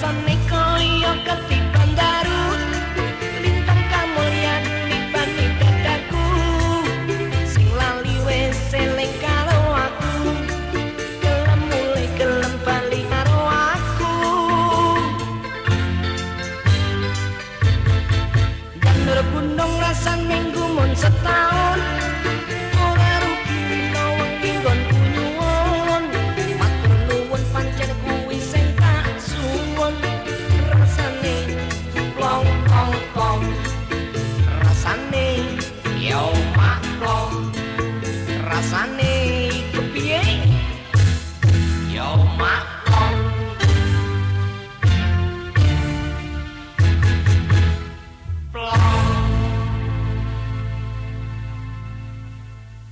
rasane kaya ketipa pasan